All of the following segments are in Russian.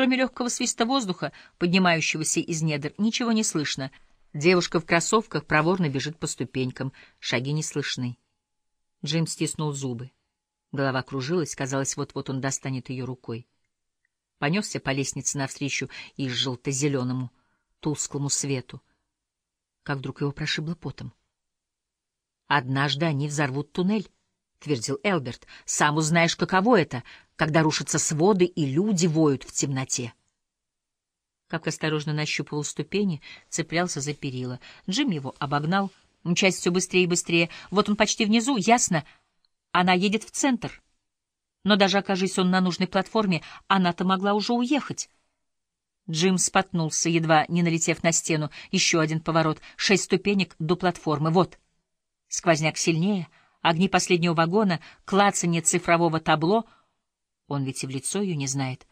Кроме легкого свиста воздуха, поднимающегося из недр, ничего не слышно. Девушка в кроссовках проворно бежит по ступенькам, шаги не слышны. Джим стиснул зубы. Голова кружилась, казалось, вот-вот он достанет ее рукой. Понесся по лестнице навстречу и желто-зеленому, тусклому свету. Как вдруг его прошибло потом. «Однажды они взорвут туннель», — твердил Элберт. «Сам узнаешь, каково это, когда рушатся своды и люди воют в темноте». Как осторожно нащупывал ступени, цеплялся за перила. Джим его обогнал, мчась все быстрее и быстрее. Вот он почти внизу, ясно — она едет в центр. Но даже окажись он на нужной платформе, она-то могла уже уехать. Джим споткнулся, едва не налетев на стену. Еще один поворот. Шесть ступенек до платформы. Вот. Сквозняк сильнее. Огни последнего вагона, клацанье цифрового табло. Он ведь и в лицо ее не знает.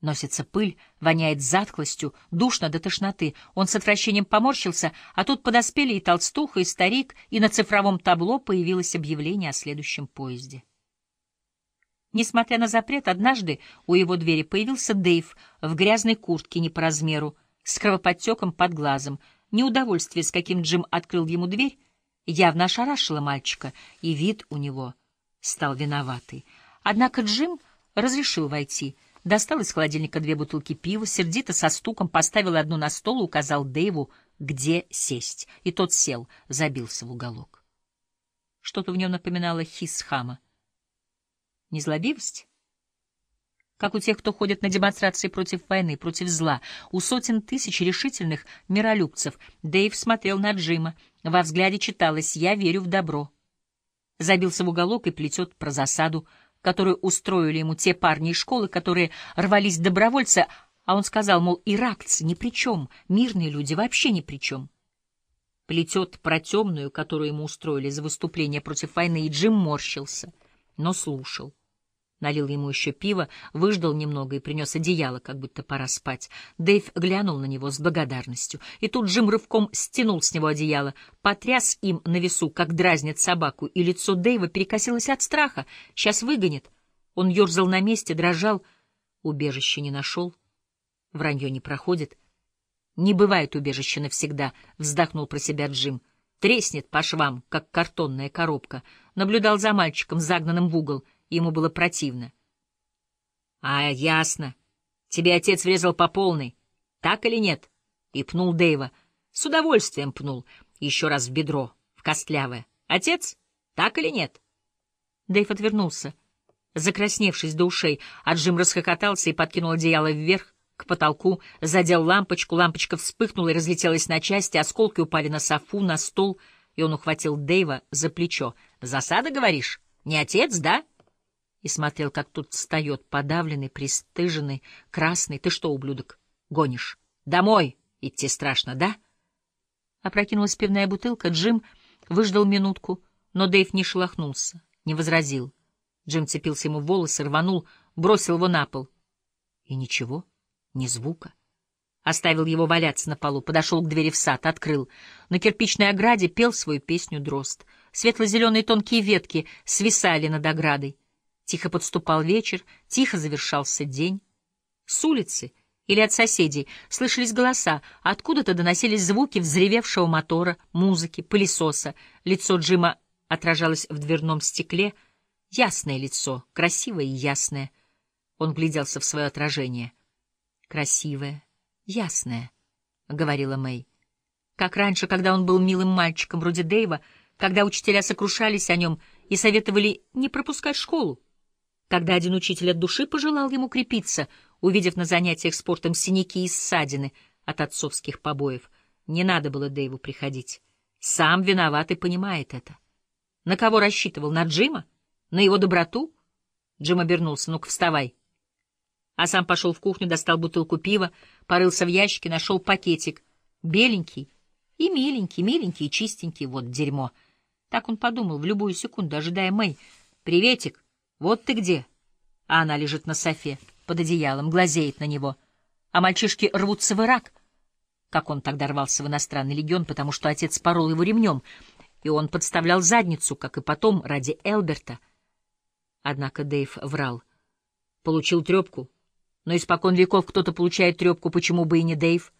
Носится пыль, воняет затхлостью, душно до тошноты. Он с отвращением поморщился, а тут подоспели и толстуха, и старик, и на цифровом табло появилось объявление о следующем поезде. Несмотря на запрет, однажды у его двери появился Дэйв в грязной куртке не по размеру, с кровоподтеком под глазом. Неудовольствие, с каким Джим открыл ему дверь, явно ошарашило мальчика, и вид у него стал виноватый. Однако Джим разрешил войти — достал из холодильника две бутылки пива, сердито со стуком поставил одну на стол и указал Дэйву, где сесть. И тот сел, забился в уголок. Что-то в нем напоминало хис хама. Незлобивость? Как у тех, кто ходит на демонстрации против войны, против зла, у сотен тысяч решительных миролюбцев, Дэйв смотрел на Джима. Во взгляде читалось «Я верю в добро». Забился в уголок и плетет про засаду — которую устроили ему те парни из школы, которые рвались добровольцы, а он сказал, мол, иракцы ни при чем, мирные люди вообще ни при чем. Плетет про темную, которую ему устроили за выступление против войны, и Джим морщился, но слушал. Налил ему еще пиво, выждал немного и принес одеяло, как будто пора спать. Дэйв глянул на него с благодарностью. И тут Джим рывком стянул с него одеяло, потряс им на весу, как дразнит собаку, и лицо Дэйва перекосилось от страха. Сейчас выгонит. Он ерзал на месте, дрожал. Убежище не нашел. Вранье не проходит. «Не бывает убежища навсегда», — вздохнул про себя Джим. «Треснет по швам, как картонная коробка». Наблюдал за мальчиком, загнанным в угол — Ему было противно. — А, ясно. Тебе отец врезал по полной. Так или нет? И пнул Дэйва. С удовольствием пнул. Еще раз в бедро, в костлявое. Отец? Так или нет? Дэйв отвернулся, закрасневшись до ушей, а Джим расхохотался и подкинул одеяло вверх, к потолку, задел лампочку, лампочка вспыхнула и разлетелась на части, осколки упали на софу, на стол, и он ухватил Дэйва за плечо. «Засада, говоришь? Не отец, да?» И смотрел, как тут встает, подавленный, пристыженный, красный. Ты что, ублюдок, гонишь? Домой идти страшно, да? Опрокинулась пивная бутылка. Джим выждал минутку, но Дэйв не шелохнулся, не возразил. Джим цепился ему в волосы, рванул, бросил его на пол. И ничего, ни звука. Оставил его валяться на полу, подошел к двери в сад, открыл. На кирпичной ограде пел свою песню дрозд. Светло-зеленые тонкие ветки свисали над оградой. Тихо подступал вечер, тихо завершался день. С улицы или от соседей слышались голоса, откуда-то доносились звуки взревевшего мотора, музыки, пылесоса. Лицо Джима отражалось в дверном стекле. Ясное лицо, красивое и ясное. Он гляделся в свое отражение. «Красивое, ясное», — говорила Мэй. Как раньше, когда он был милым мальчиком вроде Дэйва, когда учителя сокрушались о нем и советовали не пропускать школу когда один учитель от души пожелал ему крепиться, увидев на занятиях спортом синяки и ссадины от отцовских побоев. Не надо было Дэйву приходить. Сам виноват и понимает это. На кого рассчитывал? На Джима? На его доброту? Джим обернулся. Ну-ка, вставай. А сам пошел в кухню, достал бутылку пива, порылся в ящике, нашел пакетик. Беленький и миленький, миленький и чистенький. Вот дерьмо. Так он подумал в любую секунду, ожидая Мэй. «Приветик!» Вот ты где. А она лежит на софе, под одеялом, глазеет на него. А мальчишки рвутся в Ирак. Как он тогда рвался в иностранный легион, потому что отец порол его ремнем, и он подставлял задницу, как и потом, ради Элберта. Однако Дэйв врал. Получил трепку. Но испокон веков кто-то получает трепку, почему бы и не Дэйв?